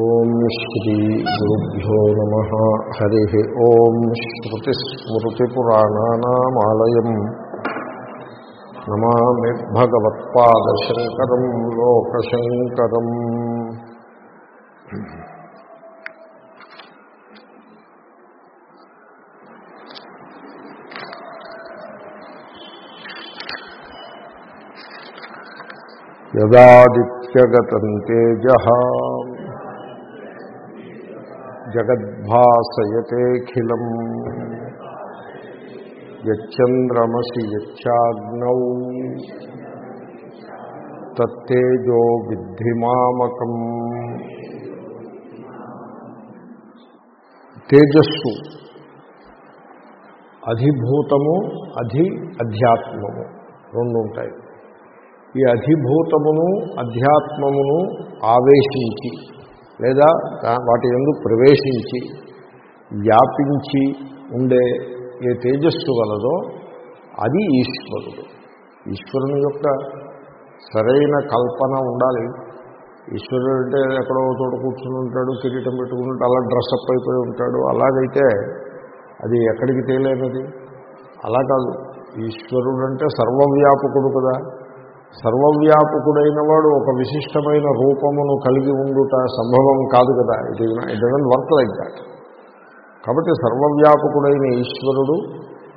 ఓం శ్రీ గురుభ్యో నమ. హరి ఓం శ్రుతిస్మృతిపురాణానామాలయం. నమామి భగవత్పాదశంకరం లోకశంకరం. యదాదిత్యగతం తేజ. జగద్భాసయతేఖిలం యచ్చంద్రమసి యచ్చాగ్నౌ. తత్తేజో విద్ధిమామకం. తేజస్సు అధిభూతము అధి అధ్యాత్మము. రెండు ఉంటాయి. ఈ అధిభూతమును అధ్యాత్మమును ఆవేశించి లేదా వాటి ఎందు ప్రవేశించి వ్యాపించి ఉండే ఏ తేజస్సు గలదో అది ఈశ్వరుడు. ఈశ్వరుని యొక్క సరైన కల్పన ఉండాలి. ఈశ్వరుడు అంటే ఎక్కడో చోట కూర్చుని ఉంటాడు కిరీటం పెట్టుకుంటాడు అలా డ్రెస్అప్ అయిపోయి ఉంటాడు. అలాగైతే అది ఎక్కడికి తేలేనది? అలా కాదు. ఈశ్వరుడు అంటే సర్వవ్యాపకుడు కదా. సర్వవ్యాపకుడైన వాడు ఒక విశిష్టమైన రూపమును కలిగి ఉండుట సంభవం కాదు కదా. It it doesn't work like that కాబట్టి సర్వవ్యాపకుడైన ఈశ్వరుడు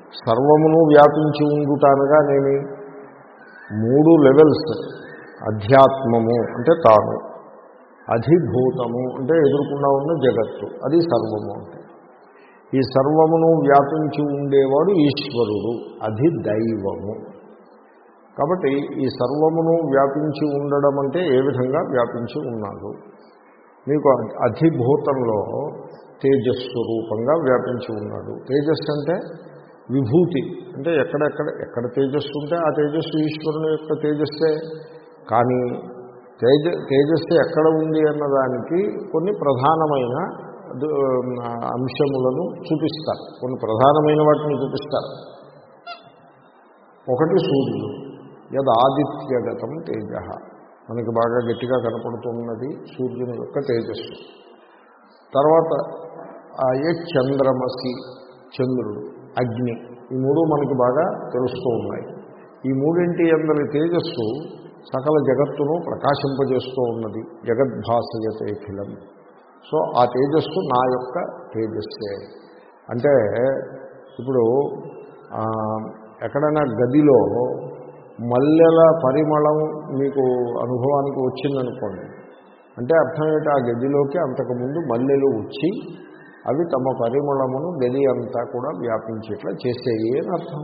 సర్వమును వ్యాపించి ఉండుట అనగా నేను మూడు లెవెల్స్ అధ్యాత్మము అంటే తాను. అధిభూతము అంటే ఎదుర్కొన్నా ఉన్న జగత్తు. అది సర్వము అంటే. ఈ సర్వమును వ్యాపించి ఉండేవాడు ఈశ్వరుడు. అది దైవము కాబట్టి ఈ సర్వమును వ్యాపించి ఉండడం అంటే ఏ విధంగా వ్యాపించి ఉన్నాడు? మీకు అధిభూతంలో తేజస్సు రూపంగా వ్యాపించి ఉన్నాడు. తేజస్సు అంటే విభూతి. అంటే ఎక్కడెక్కడ ఎక్కడ తేజస్సు ఉంటే ఆ తేజస్సు ఈశ్వరుని యొక్క తేజస్సే. కానీ తేజ తేజస్సు ఎక్కడ ఉంది అన్నదానికి కొన్ని ప్రధానమైన అంశములను చూపిస్తారు. కొన్ని ప్రధానమైన వాటిని చూపిస్తారు. ఒకటి సూర్యుడు. యద్ ఆదిత్యగతం తేజ. మనకి బాగా గట్టిగా కనపడుతున్నది సూర్యుని యొక్క తేజస్సు. తర్వాత ఏ చంద్రమసి చంద్రుడు అగ్ని ఈ మూడు మనకి బాగా తెలుస్తూ ఉన్నాయి. ఈ మూడింటి అందరి తేజస్సు సకల జగత్తును ప్రకాశింపజేస్తూ ఉన్నది. జగద్భాసయతేఖిలం సో ఆ తేజస్సు నా యొక్క తేజస్సే. అంటే ఇప్పుడు ఎక్కడైనా గదిలో మల్లెల పరిమళం మీకు అనుభవానికి వచ్చిందనుకోండి. అంటే అర్థం ఏంటి? ఆ గదిలోకి అంతకుముందు మల్లెలు వచ్చి అవి తమ పరిమళమును గది అంతా కూడా వ్యాపించేట్లా చేసేవి అని అర్థం.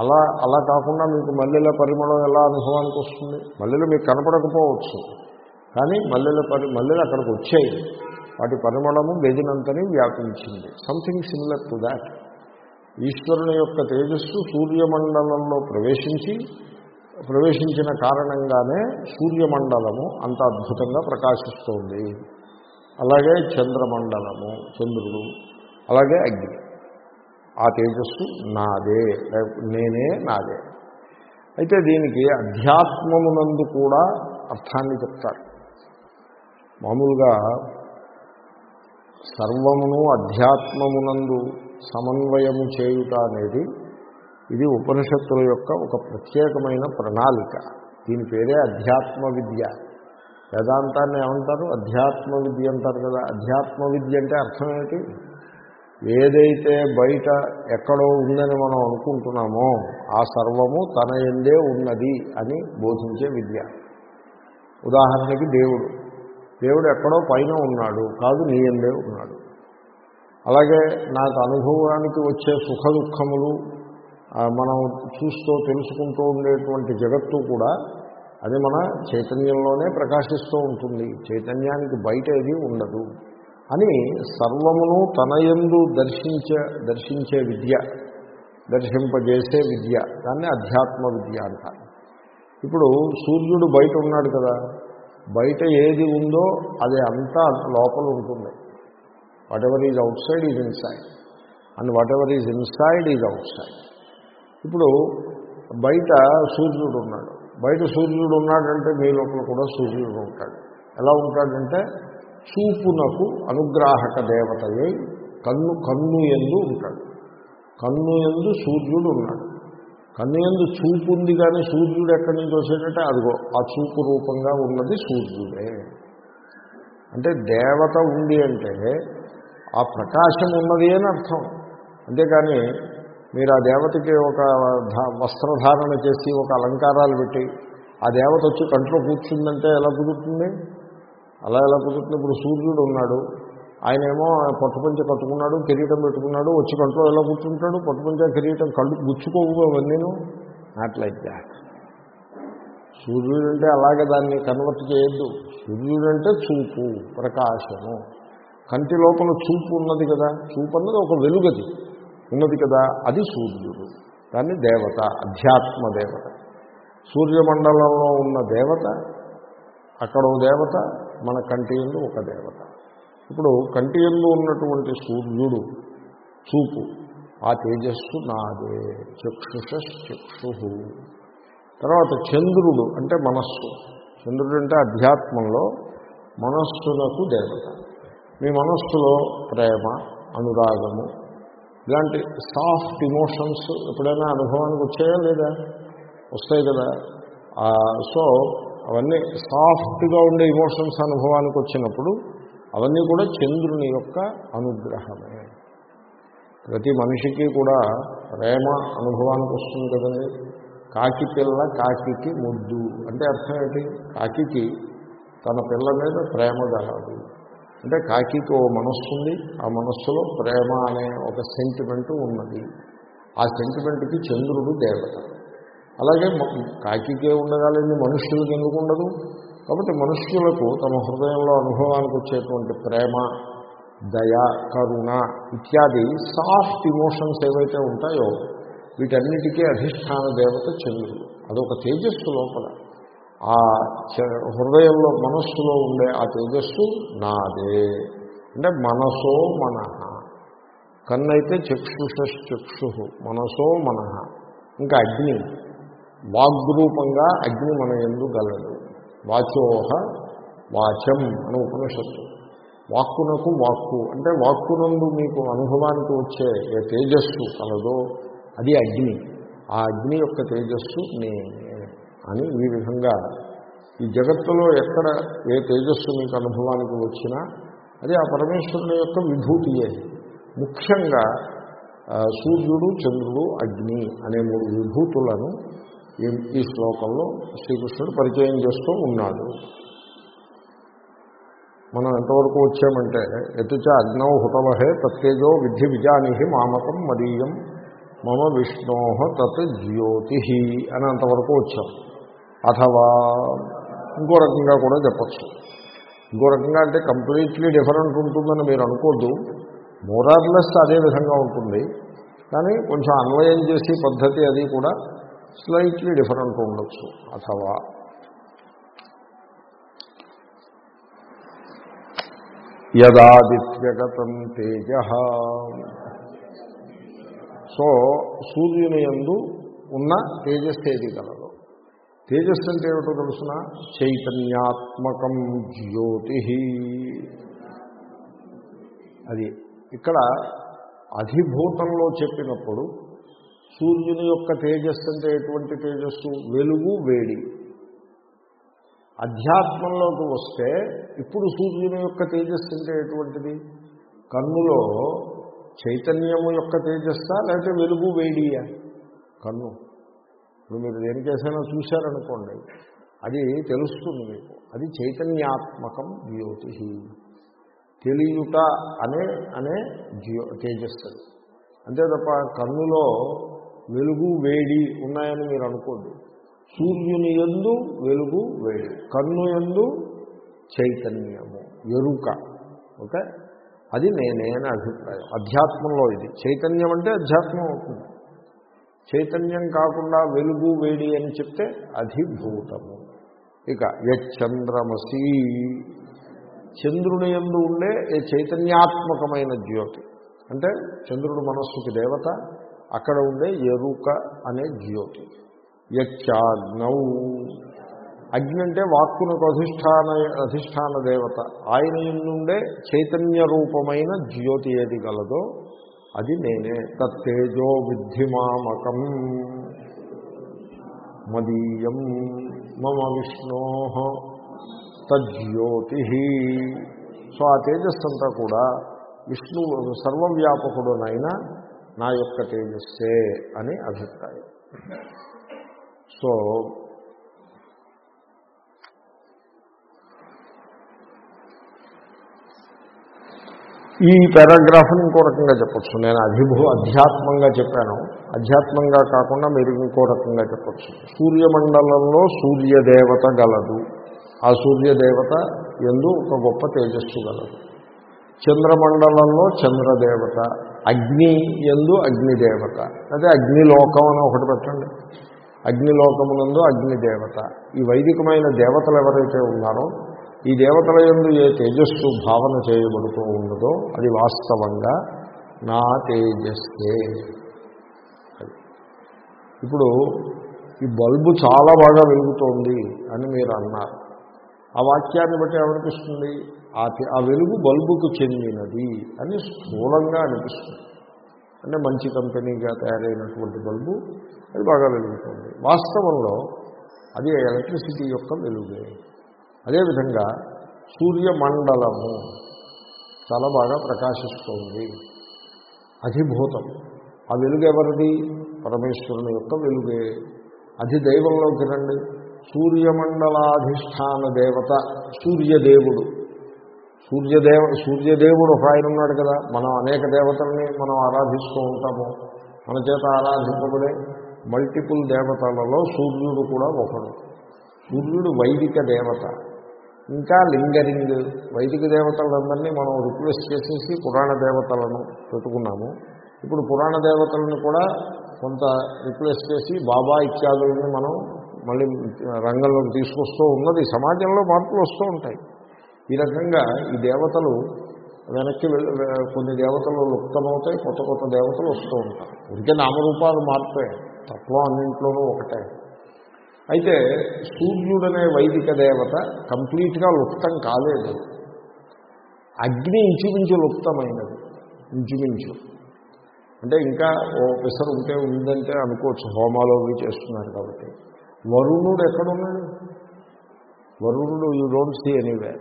అలా అలా కాకుండా మీకు మల్లెల పరిమళం ఎలా అనుభవానికి వస్తుంది? మల్లెలు మీకు కనపడకపోవచ్చు. కానీ మల్లెల పరి మల్లెలు అక్కడికి వచ్చాయి. వాటి పరిమళము గదినంతని వ్యాపించింది. సంథింగ్ సిమిలర్ టు దాట్ ఈశ్వరుని యొక్క తేజస్సు సూర్యమండలంలో ప్రవేశించి ప్రవేశించిన కారణంగానే సూర్యమండలము అంత అద్భుతంగా ప్రకాశిస్తోంది. అలాగే చంద్రమండలము చంద్రుడు అలాగే అగ్ని. ఆ తేజస్సు నాదే నేనే నాదే. అయితే దీనికి అధ్యాత్మమునందు కూడా అర్థాన్ని చెప్తారు. మామూలుగా సర్వమును అధ్యాత్మమునందు సమన్వయము చేయుట అనేది ఇది ఉపనిషత్తుల యొక్క ఒక ప్రత్యేకమైన ప్రణాళిక. దీని పేరే అధ్యాత్మ విద్య. వేదాంతాన్ని ఏమంటారు? అధ్యాత్మ విద్య అంటారు కదా. అధ్యాత్మ విద్య అంటే అర్థం ఏదైతే బయట ఎక్కడో ఉందని మనం అనుకుంటున్నామో ఆ సర్వము తన ఎందే ఉన్నది అని బోధించే విద్య. ఉదాహరణకి దేవుడు. దేవుడు ఎక్కడో పైన ఉన్నాడు కాదు నీ ఎందే ఉన్నాడు. అలాగే నాకు అనుభవానికి వచ్చే సుఖ దుఃఖములు మనం చూస్తూ తెలుసుకుంటూ ఉండేటువంటి జగత్తు కూడా అది మన చైతన్యంలోనే ప్రకాశిస్తూ ఉంటుంది. చైతన్యానికి బయట ఏది ఉండదు. అని సర్వమును తనయందు దర్శించే దర్శించే విద్య దర్శింపజేసే విద్య దాన్ని అధ్యాత్మ విద్య అంటారు ఇప్పుడు సూర్యుడు బయట ఉన్నాడు కదా బయట ఏది ఉందో అది అంతా లోపల ఉంటుంది. Whatever is outside is inside and whatever is inside is outside ఇప్పుడు బయట సూర్యుడు ఉన్నాడు. బయట సూర్యుడు ఉన్నాడంటే మీ లోపల కూడా సూర్యుడు ఉంటాడు. ఎలా ఉంటాడంటే చూపునకు అనుగ్రాహక దేవతయే కన్ను కన్ను ఎందు ఉంటాడు. కన్ను ఎందు సూర్యుడు ఉన్నాడు. కన్ను ఎందు చూపు ఉంది కానీ సూర్యుడు ఎక్కడి నుంచి వచ్చాడంటే అదిగో ఆ చూపు రూపంగా ఉన్నది సూర్యుడే. అంటే దేవత ఉంది అంటే ఆ ప్రకాశం ఉన్నది అని అర్థం. అంతేకాని మీరు ఆ దేవతకి ఒక వస్త్రధారణ చేసి ఒక అలంకారాలు పెట్టి ఆ దేవత వచ్చి కంట్లో కూర్చుందంటే ఎలా కుదురుతుంది? అలా ఎలా కుదురుతుంది? ఇప్పుడు సూర్యుడు ఉన్నాడు ఆయనేమో పట్టుపంచ కట్టుకున్నాడు కిరీటం పెట్టుకున్నాడు వచ్చి కంట్లో ఎలా కూర్చుంటాడు? పట్టుపంచ కిరీటం కళ్ళు గుచ్చుకోవు నేను నాట్ లైక్ దాట్ సూర్యుడు అంటే అలాగే దాన్ని కన్వర్ట్ చేయొద్దు. సూర్యుడు అంటే చూపు ప్రకాశము. కంటి లోపల చూపు ఉన్నది కదా. చూపు అన్నది ఒక వెలుగది. ఉన్నది కదా అది సూర్యుడు. దాన్ని దేవత అధ్యాత్మ దేవత. సూర్యమండలంలో ఉన్న దేవత అక్కడ దేవత మన కంటి ఎందు ఒక దేవత. ఇప్పుడు కంటి ఎందు ఉన్నటువంటి సూర్యుడు చూపు ఆ తేజస్సు నాదే చక్షుష చక్షు తర్వాత చంద్రుడు అంటే మనస్సు. చంద్రుడు అంటే అధ్యాత్మంలో మనస్సునకు దేవత. మీ మనస్సులో ప్రేమ అనురాగము ఇలాంటి సాఫ్ట్ ఇమోషన్స్ ఎప్పుడైనా అనుభవానికి వచ్చాయా లేదా? వస్తాయి కదా. సో అవన్నీ సాఫ్ట్గా ఉండే ఇమోషన్స్ అనుభవానికి వచ్చినప్పుడు అవన్నీ కూడా చంద్రుని యొక్క అనుగ్రహమే. ప్రతి మనిషికి కూడా ప్రేమ అనుభవానికి వస్తుంది కదండి. కాకి పిల్ల కాకికి ముద్దు. అంటే అర్థం ఏంటి? కాకికి తన పిల్ల మీద ప్రేమ కలదు. అంటే కాకికి ఓ మనస్సు ఉంది. ఆ మనస్సులో ప్రేమ అనే ఒక సెంటిమెంట్ ఉన్నది. ఆ సెంటిమెంట్కి చంద్రుడు దేవత. అలాగే కాకికే ఉండగాలని మనుష్యులకు ఎందుకు ఉండదు? కాబట్టి మనుష్యులకు తమ హృదయంలో అనుభవానికి వచ్చేటువంటి ప్రేమ దయ కరుణ ఇత్యాది సాఫ్ట్ ఇమోషన్స్ ఏవైతే ఉంటాయో వీటన్నిటికీ అధిష్టాన దేవత చంద్రుడు. అదొక తేజస్సు లోపల. ఆ చ- హృదయంలో మనస్సులో ఉండే ఆ తేజస్సు నాదే. అంటే మనసో మన కన్నైతే చక్షుషక్షు మనసో మనః ఇంకా అగ్ని. వాగ్రూపంగా అగ్ని మన ఎందు గలడు వాచోహ వాచం అని ఉపనిషత్తు. వాక్కునకు వాక్కు. అంటే వాక్కునందు మీకు అనుభవానికి వచ్చే ఏ తేజస్సు కలదో అది అగ్ని. ఆ అగ్ని యొక్క తేజస్సు నేనే. అని ఈ విధంగా ఈ జగత్తులో ఎక్కడ ఏ తేజస్సు మీకు అనుభవానికి వచ్చినా అది ఆ పరమేశ్వరుని యొక్క విభూతియే ముఖ్యంగా సూర్యుడు చంద్రుడు అగ్ని అనే మూడు విభూతులను ఈ శ్లోకంలో శ్రీకృష్ణుడు పరిచయం చేస్తూ ఉన్నాడు. మనం ఎంతవరకు వచ్చామంటే ఎతుచ అగ్నౌ హుతవహే తత్తేజో విద్ధి విజానిహి మామకం మదీయం మమ విష్ణోహ తత్ జ్యోతి అని అంతవరకు వచ్చాం. అథవా ఇంకో రకంగా కూడా చెప్పచ్చు. ఇంకో రకంగా అంటే కంప్లీట్లీ డిఫరెంట్ ఉంటుందని మీరు అనుకోద్దు. మోరార్లెస్ అదే విధంగా ఉంటుంది. కానీ కొంచెం అన్వయం చేసే పద్ధతి అది కూడా స్లైట్లీ డిఫరెంట్ ఉండొచ్చు. అథవా. యదాదిత్యగతం తేజ. సో సూర్యుని యందు ఉన్న తేజస్ ఏది కలదు. తేజస్సు అంటే ఏమిటో తెలుసిన? చైతన్యాత్మకం జ్యోతి. అది ఇక్కడ అధిభూతంలో చెప్పినప్పుడు సూర్యుని యొక్క తేజస్సు అంటే ఎటువంటి తేజస్సు? వెలుగు వేడి. అధ్యాత్మంలోకి వస్తే ఇప్పుడు సూర్యుని యొక్క తేజస్సు అంటే ఎటువంటిది? కన్నులో చైతన్యము యొక్క తేజస్సా లేకపోతే వెలుగు వేడియా? కన్ను. ఇప్పుడు మీరు దేనికేసైనా చూశారనుకోండి అది తెలుస్తుంది మీకు. అది చైతన్యాత్మకం జ్యోతి తెలియట అనే అనే జ్యో తేజస్సు అంతే తప్ప కన్నులో వెలుగు వేడి ఉన్నాయని మీరు అనుకోండి. సూర్యుని ఎందు వెలుగు వేడి. కన్ను ఎందు చైతన్యము ఎరుక. ఓకే? అది నేనే అభిప్రాయం. అధ్యాత్మంలో ఇది. చైతన్యం అంటే అధ్యాత్మం అవుతుంది. చైతన్యం కాకుండా వెలుగు వేడి అని చెప్తే అధిభూతము ఇక యచ్చంద్రమసి చంద్రుని ఎందు ఉండే ఏ చైతన్యాత్మకమైన జ్యోతి. అంటే చంద్రుడు మనస్సుకి దేవత అక్కడ ఉండే ఎరుక అనే జ్యోతి. యచ్చాగ్నౌ. అగ్ని అంటే వాక్కునకు అధిష్టాన అధిష్టాన దేవత. ఆయన నుండే చైతన్య రూపమైన జ్యోతి ఏది గలదో అది నేనే. తత్తేజో విద్ధిమామకం మదీయం మమ విష్ణో తజ్యోతి సో ఆ తేజస్సంతా కూడా విష్ణు సర్వవ్యాపకుడునైనా నా యొక్క తేజస్సే అని అభిప్రాయం. సో ఈ పారాగ్రాఫ్ని ఇంకో రకంగా చెప్పచ్చు. నేను అధిభూ అధ్యాత్మంగా చెప్పాను. అధ్యాత్మంగా కాకుండా మీరు ఇంకో రకంగా చెప్పచ్చు. సూర్యమండలంలో సూర్యదేవత గలదు. ఆ సూర్యదేవత ఎందు ఒక గొప్ప తేజస్సు గలదు. చంద్రమండలంలో చంద్రదేవత అగ్ని ఎందు అగ్నిదేవత. అదే అగ్నిలోకం అని ఒకటి పెట్టండి. అగ్నిలోకమునందు అగ్నిదేవత. ఈ వైదికమైన దేవతలు ఎవరైతే ఉన్నారో ఈ దేవతల ఎందు ఏ తేజస్సు భావన చేయబడుతూ ఉండదో అది వాస్తవంగా నా తేజస్సే. ఇప్పుడు ఈ బల్బు చాలా బాగా వెలుగుతోంది అని మీరు అన్నారు. ఆ వాక్యాన్ని బట్టి ఏమనిపిస్తుంది? ఆ ఆ వెలుగు బల్బుకు చెందినది అని స్థూలంగా అనిపిస్తుంది. అంటే మంచి కంపెనీగా తయారైనటువంటి బల్బు అది బాగా వెలుగుతుంది. వాస్తవంలో అది ఎలక్ట్రిసిటీ యొక్క వెలుగే. అదేవిధంగా సూర్యమండలము చాలా బాగా ప్రకాశిస్తోంది. అధిభూతం. ఆ వెలుగు ఎవరిది? పరమేశ్వరుని యొక్క వెలుగే. అధిదైవంలోకి రండి. సూర్యమండలాధిష్టాన దేవత సూర్యదేవుడు. సూర్యదేవ సూర్యదేవుడు ఒక ఆయన ఉన్నాడు కదా. మనం అనేక దేవతల్ని మనం ఆరాధిస్తూ ఉంటాము. మన చేత ఆరాధించబడే మల్టిపుల్ దేవతలలో సూర్యుడు కూడా ఒకడు. సూర్యుడు వైదిక దేవత. ఇంకా లింగరింగ్ వైదిక దేవతలందరినీ మనం రిక్వెస్ట్ చేసేసి పురాణ దేవతలను పెట్టుకున్నాము. ఇప్పుడు పురాణ దేవతలను కూడా కొంత రిక్వెస్ట్ చేసి బాబా ఇత్యాదులని మనం మళ్ళీ రంగంలోకి తీసుకొస్తూ ఉన్నది. సమాజంలో మార్పులు వస్తూ ఉంటాయి. ఈ రకంగా ఈ దేవతలు వెనక్కి కొన్ని దేవతలు లుప్తమవుతాయి కొత్త కొత్త దేవతలు వస్తూ ఉంటారు. ఇంకా నామరూపాలు మార్పే తత్వం అన్నింట్లోనూ ఒకటే. అయితే సూర్యుడనే వైదిక దేవత కంప్లీట్గా లుప్తం కాలేదు. అగ్ని ఇంచుమించు లుప్తమైనది. ఇంచుమించు. అంటే ఇంకా ఓ పిసరు ఉంటే ఉందంటే అనుకోవచ్చు హోమాలు చేస్తున్నారు కాబట్టి. వరుణుడు ఎక్కడున్నాడు? వరుణుడు యూ డోంట్ సీ ఎనీవే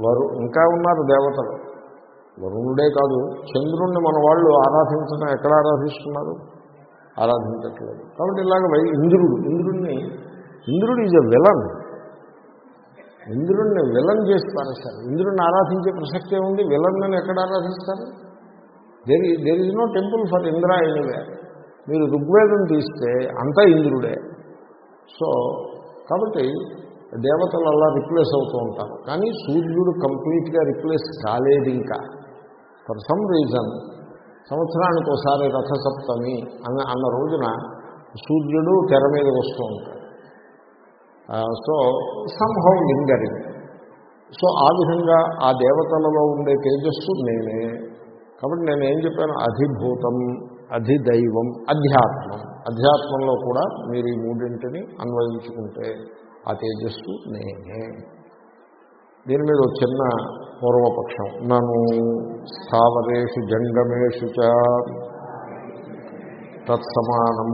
వరు ఇంకా ఉన్నారు దేవతలు. వరుణుడే కాదు చంద్రుణ్ణి మన వాళ్ళు ఆరాధించడం ఎక్కడ ఆరాధిస్తున్నారు? ఆరాధించట్లేదు. కాబట్టి ఇలాగ ఇంద్రుడు ఇంద్రుడిని ఇంద్రుడు ఈజ్ ఎ విలన్ ఇంద్రుడిని విలన్ చేసి పారేస్తారు ఇంద్రుడిని ఆరాధించే ప్రసక్తే ఉంది. విలన్నని ఎక్కడ ఆరాధిస్తారు? There there is no temple for Indra anyway మీరు ఋగ్వేదం తీస్తే అంతా ఇంద్రుడే. సో కాబట్టి దేవతలు అలా రిప్లేస్ అవుతూ ఉంటారు. కానీ సూర్యుడు కంప్లీట్గా రిప్లేస్ కాలేదు ఇంకా. ఫర్ సమ్ రీజన్ సంవత్సరానికి ఒకసారి రథసప్తమి అన్న అన్న రోజున సూర్యుడు తెర మీద వస్తూ ఉంటాడు. సో సంహౌ లింగరింగ్ సో ఆ విధంగా ఆ దేవతలలో ఉండే తేజస్సు నేనే. కాబట్టి నేను ఏం చెప్పాను? అధిభూతం అధిదైవం అధ్యాత్మం. అధ్యాత్మంలో కూడా మీరు ఈ మూడింటిని అన్వయించుకుంటే ఆ తేజస్సు నేనే. దీని మీద చిన్న పూర్వపక్షం. నను స్థావరేషు జంగమేషు తత్సమానం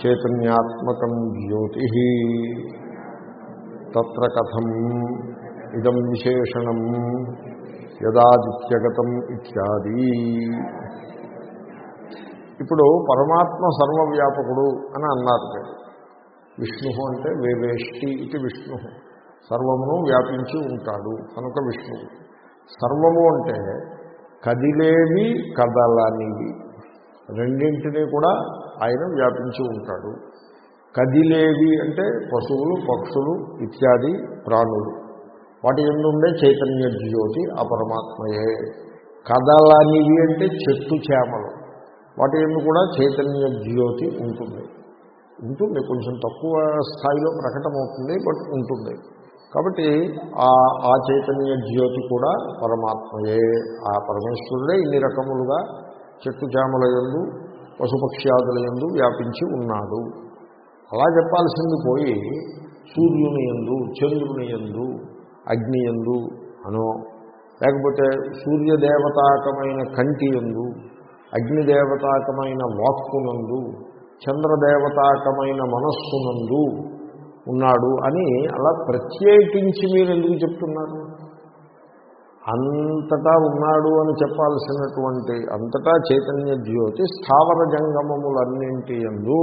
చైతన్యాత్మకం జ్యోతి తత్ర కథం ఇదం విశేషణం యదాదిత్యగతం ఇత్యాది. ఇప్పుడు పరమాత్మ సర్వవ్యాపకుడు అని అన్నారు విష్ణు అంటే వేవేష్టి ఇది విష్ణు సర్వమును వ్యాపించి ఉంటాడు కనుక విష్ణువు. సర్వము అంటే కదిలేవి కదలనివి. రెండింటినీ కూడా ఆయన వ్యాపించి ఉంటాడు. కదిలేవి అంటే పశువులు పక్షులు ఇత్యాది ప్రాణులు. వాటి ఎందుండే చైతన్య జ్యోతి ఆ పరమాత్మయే. కదలనివి అంటే చెట్టు చేమలు. వాటి ఎందు కూడా చైతన్య జ్యోతి ఉంటుంది. ఉంటుంది కొంచెం తక్కువ స్థాయిలో ప్రకటమవుతుంది బట్ ఉంటుంది. కాబట్టి ఆ ఆ చైతన్య జ్యోతి కూడా పరమాత్మయే. ఆ పరమేశ్వరుడే ఇన్ని రకములుగా చెట్టు చేమల ఎందు పశుపక్ష్యాదుల ఎందు వ్యాపించి ఉన్నాడు. అలా చెప్పాల్సింది పోయి సూర్యుని ఎందు చంద్రుని ఎందు అగ్ని ఎందు అనో లేకపోతే సూర్యదేవతాకమైన కంటి ఎందు అగ్నిదేవతాకమైన వాక్కునందు చంద్రదేవతాకమైన మనస్సునందు ఉన్నాడు అని అలా ప్రత్యేకించి మీరు ఎందుకు చెప్తున్నారు? అంతటా ఉన్నాడు అని చెప్పాల్సినటువంటి అంతటా చైతన్య జ్యోతి స్థావర జంగమములన్నింటి ఎందు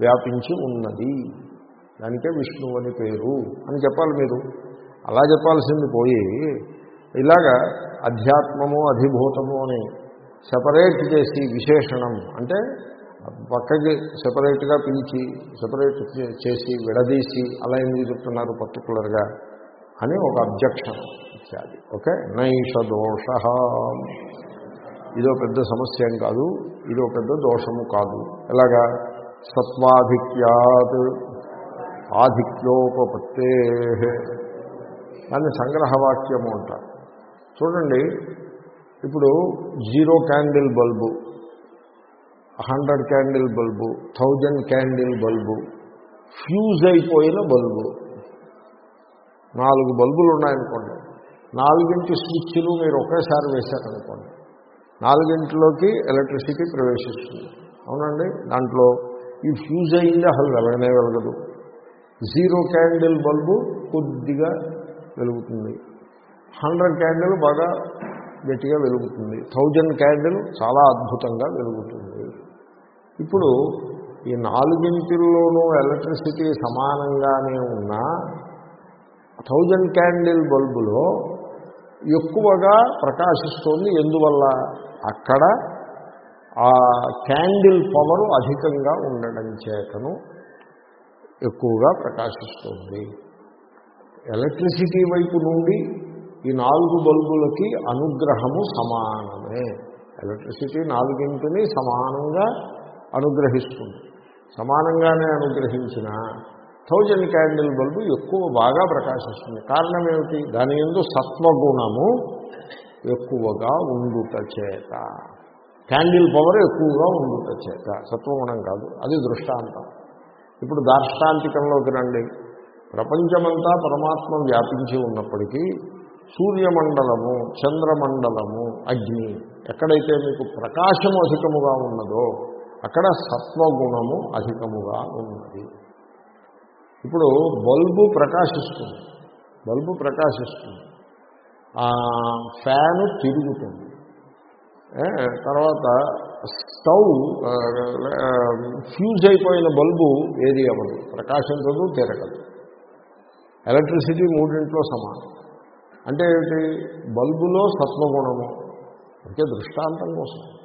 వ్యాపించి ఉన్నది. దానికే విష్ణువు అని పేరు అని చెప్పాలి మీరు. అలా చెప్పాల్సింది పోయి ఇలాగా అధ్యాత్మము అధిభూతము అని సెపరేట్ చేసి విశేషణం అంటే పక్కకి సెపరేట్గా పిలిచి సెపరేట్ చేసి విడదీసి అలా ఎందుకు చెప్తున్నారు పర్టికులర్గా అని ఒక అబ్జెక్షన్ ఇచ్చాది. ఓకే నైష దోష. ఇదో పెద్ద సమస్య ఏం కాదు ఇదో పెద్ద దోషము కాదు. ఎలాగా? సత్వాధిక్యాత్ ఆధిక్యోపత్తే దాన్ని సంగ్రహవాక్యము అంటారు. చూడండి ఇప్పుడు zero candle bulb hundred candle bulb thousand candle bulb fuse అయిపోయిన బల్బు. నాలుగు బల్బులు ఉన్నాయనుకోండి. నాలుగింటి స్విచ్లు మీరు ఒకేసారి వేశారనుకోండి. నాలుగింటిలోకి ఎలక్ట్రిసిటీ ప్రవేశిస్తుంది. అవునండి? దాంట్లో ఈ ఫ్యూజ్ అయింది అసలు వెలగనే వెలగదు. జీరో క్యాండిల్ బల్బు కొద్దిగా వెలుగుతుంది. హండ్రెడ్ క్యాండిల్ బాగా గట్టిగా వెలుగుతుంది. థౌజండ్ క్యాండిల్ చాలా అద్భుతంగా వెలుగుతుంది. ఇప్పుడు ఈ నాలుగింటిల్లోనూ ఎలక్ట్రిసిటీ సమానంగానే ఉన్న థౌజండ్ క్యాండిల్ బల్బులో ఎక్కువగా ప్రకాశిస్తోంది. ఎందువల్ల? అక్కడ ఆ క్యాండిల్ పవర్ అధికంగా ఉండడం చేతను ఎక్కువగా ప్రకాశిస్తుంది. ఎలక్ట్రిసిటీ వైపు నుండి ఈ నాలుగు బల్బులకి అనుగ్రహము సమానమే. ఎలక్ట్రిసిటీ నాలుగింటిని సమానంగా అనుగ్రహిస్తుంది. సమానంగానే అనుగ్రహించిన థౌజండ్ క్యాండిల్ బల్బు ఎక్కువ బాగా ప్రకాశిస్తుంది. కారణం ఏమిటి? దాని ఎందు సత్వగుణము ఎక్కువగా ఉండుట చేత. క్యాండిల్ పవర్ ఎక్కువగా ఉండుట చేత. సత్వగుణం కాదు అది దృష్టాంతం. ఇప్పుడు దార్ష్టాంతికంలోకి రండి. ప్రపంచమంతా పరమాత్మ వ్యాపించి ఉన్నప్పటికీ సూర్యమండలము చంద్రమండలము అగ్ని ఎక్కడైతే మీకు ప్రకాశము అధికముగా ఉన్నదో అక్కడ సత్వగుణము అధికముగా ఉన్నది. ఇప్పుడు బల్బు ప్రకాశిస్తుంది. బల్బు ప్రకాశిస్తుంది. ఫ్యాను తిరుగుతుంది. తర్వాత స్టవ్ ఫ్యూజ్ అయిపోయిన బల్బు ఏది అవ్వదు. ప్రకాశించదు తిరగదు. ఎలక్ట్రిసిటీ మూడింట్లో సమానం. అంటే ఏమిటి? బల్బులో సత్వగుణము. అంటే దృష్టాంతం కోసం.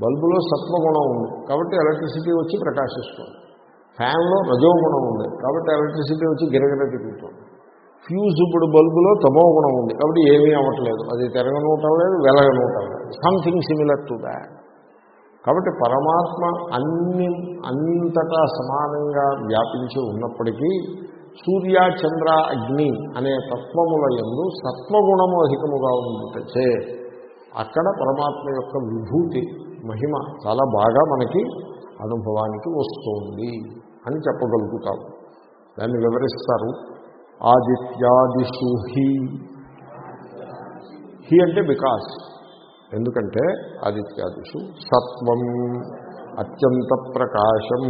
బల్బులో సత్వగుణం ఉంది. కాబట్టి ఎలక్ట్రిసిటీ వచ్చి ప్రకాశిస్తుంది. ఫ్యాన్లో రజోగుణం ఉంది. కాబట్టి ఎలక్ట్రిసిటీ వచ్చి గిరగిర తిరుగుతుంది. ఫ్యూజ్ ఇప్పుడు బల్బులో తమో గుణం ఉంది. కాబట్టి ఏమీ అవ్వట్లేదు. అది తిరగనూటం లేదు వెలగనూటం లేదు సంథింగ్ సిమిలర్ టు దాట్ కాబట్టి పరమాత్మ అన్ని అంతటా సమానంగా వ్యాపించి ఉన్నప్పటికీ సూర్య చంద్ర అగ్ని అనే తత్వముల ఎందు సత్వగుణము అధికముగా ఉంటే అక్కడ పరమాత్మ యొక్క విభూతి మహిమ చాలా బాగా మనకి అనుభవానికి వస్తుంది అని చెప్పగలుగుతాం. దాన్ని వివరిస్తారు. ఆదిత్యాదిషు హి. హి అంటే బికాస్ ఎందుకంటే ఆదిత్యాదిషు సత్వం అత్యంత ప్రకాశం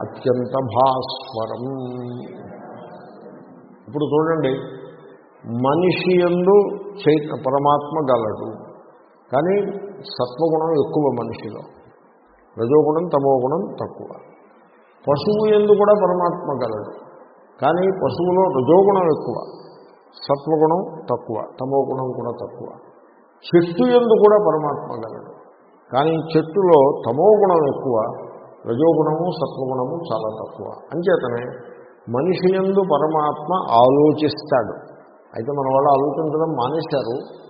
అత్యంత భాస్వరం. ఇప్పుడు చూడండి మనిషి ఎందు చైత పరమాత్మ గలడు. కానీ సత్వగుణం ఎక్కువ మనిషిలో. రజోగుణం తమోగుణం తక్కువ. పశువు ఎందు కూడా పరమాత్మ గలడు. కానీ పశువులో రజోగుణం ఎక్కువ సత్వగుణం తక్కువ తమోగుణం కూడా తక్కువ. చెట్టు ఎందు కూడా పరమాత్మ గలడు. కానీ చెట్టులో తమోగుణం ఎక్కువ రజోగుణము సత్వగుణము చాలా తక్కువ. అంచేతనే మనిషి ఎందు పరమాత్మ ఆలోచిస్తాడు. అయితే మన వాళ్ళు ఆలోచించడం మానేశారు.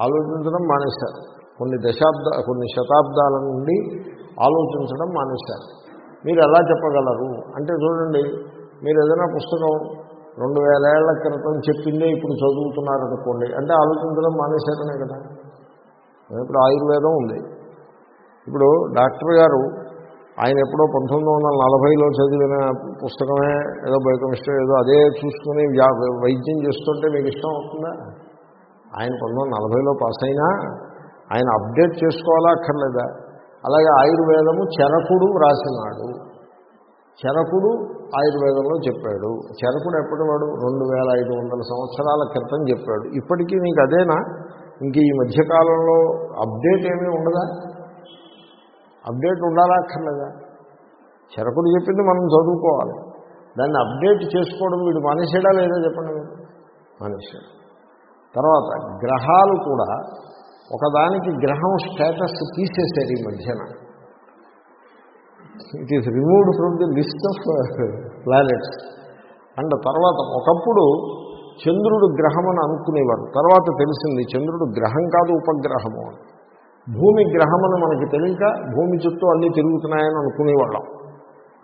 ఆలోచించడం మానేశారు. కొన్ని దశాబ్ద కొన్ని శతాబ్దాల నుండి ఆలోచించడం మానేశారు. మీరు ఎలా చెప్పగలరు? అంటే చూడండి మీరు ఏదైనా పుస్తకం రెండు వేల ఏళ్ళ క్రితం చెప్పిందే ఇప్పుడు చదువుతున్నారనుకోండి అంటే ఆలోచించడం మానేశారనే కదా? ఇప్పుడు ఆయుర్వేదం ఉంది. ఇప్పుడు డాక్టర్ గారు ఆయన ఎప్పుడో పంతొమ్మిది వందల నలభైలో చదివిన పుస్తకమే ఏదో బయోకెమిస్ట్రీ ఏదో అదే చూసుకుని వ్యా- వైద్యం చేస్తుంటే మీకు ఇష్టం అవుతుందా? ఆయన పంతొమ్మిది వందల నలభైలో పాస్ అయినా ఆయన అప్డేట్ చేసుకోవాలా అక్కర్లేదా? అలాగే ఆయుర్వేదము చరకుడు రాసినాడు. చరకుడు ఆయుర్వేదంలో చెప్పాడు. చరకుడు ఎప్పటివాడు? రెండు వేల ఐదు వందల సంవత్సరాల క్రితం చెప్పాడు. ఇప్పటికీ నీకు అదేనా? ఇంక ఈ మధ్యకాలంలో అప్డేట్ ఏమీ ఉండదా? అప్డేట్ ఉండాలా అక్కర్లేదా? చరకుడు చెప్పింది మనం చదువుకోవాలి. దాన్ని అప్డేట్ చేసుకోవడం వీడు మానేసాడా లేదా చెప్పండి మీరు? మానేశాడు. తర్వాత గ్రహాలు కూడా ఒకదానికి గ్రహం స్టేటస్ తీసేశారు ఈ మధ్యన. It is removed from the list of planets and తర్వాత ఒకప్పుడు చంద్రుడు గ్రహం అని అనుకునేవారు. తర్వాత తెలిసింది చంద్రుడు గ్రహం కాదు ఉపగ్రహము అని. భూమి గ్రహమని మనకి తెలియక భూమి చుట్టూ అన్నీ తిరుగుతున్నాయని అనుకునేవాళ్ళం.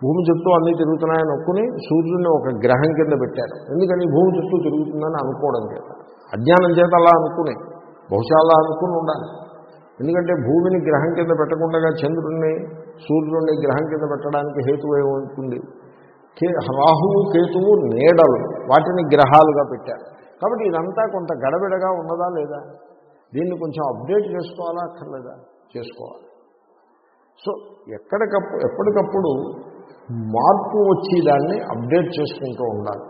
భూమి చుట్టూ అన్నీ తిరుగుతున్నాయని అనుకుని సూర్యుడిని ఒక గ్రహం కింద పెట్టారు. ఎందుకని? భూమి చుట్టూ తిరుగుతుందని అనుకోవడం చేత. అజ్ఞానం చేత అలా అనుకుని బహుశా అలా అనుకుని ఉండాలి. ఎందుకంటే భూమిని గ్రహం కింద పెట్టకుండా చంద్రుడిని సూర్యుడిని గ్రహం కింద పెట్టడానికి హేతువు ఏమవుతుంది కే రాహువు కేతువు నీడలు వాటిని గ్రహాలుగా పెట్టారు. కాబట్టి ఇదంతా కొంత గడబిడగా ఉన్నదా లేదా? దీన్ని కొంచెం అప్డేట్ చేసుకోవాలా అక్కర్లేదా? చేసుకోవాలి. సో ఎక్కడికప్పుడు ఎప్పటికప్పుడు మార్పు వచ్చి దాన్ని అప్డేట్ చేసుకుంటూ ఉండాలి.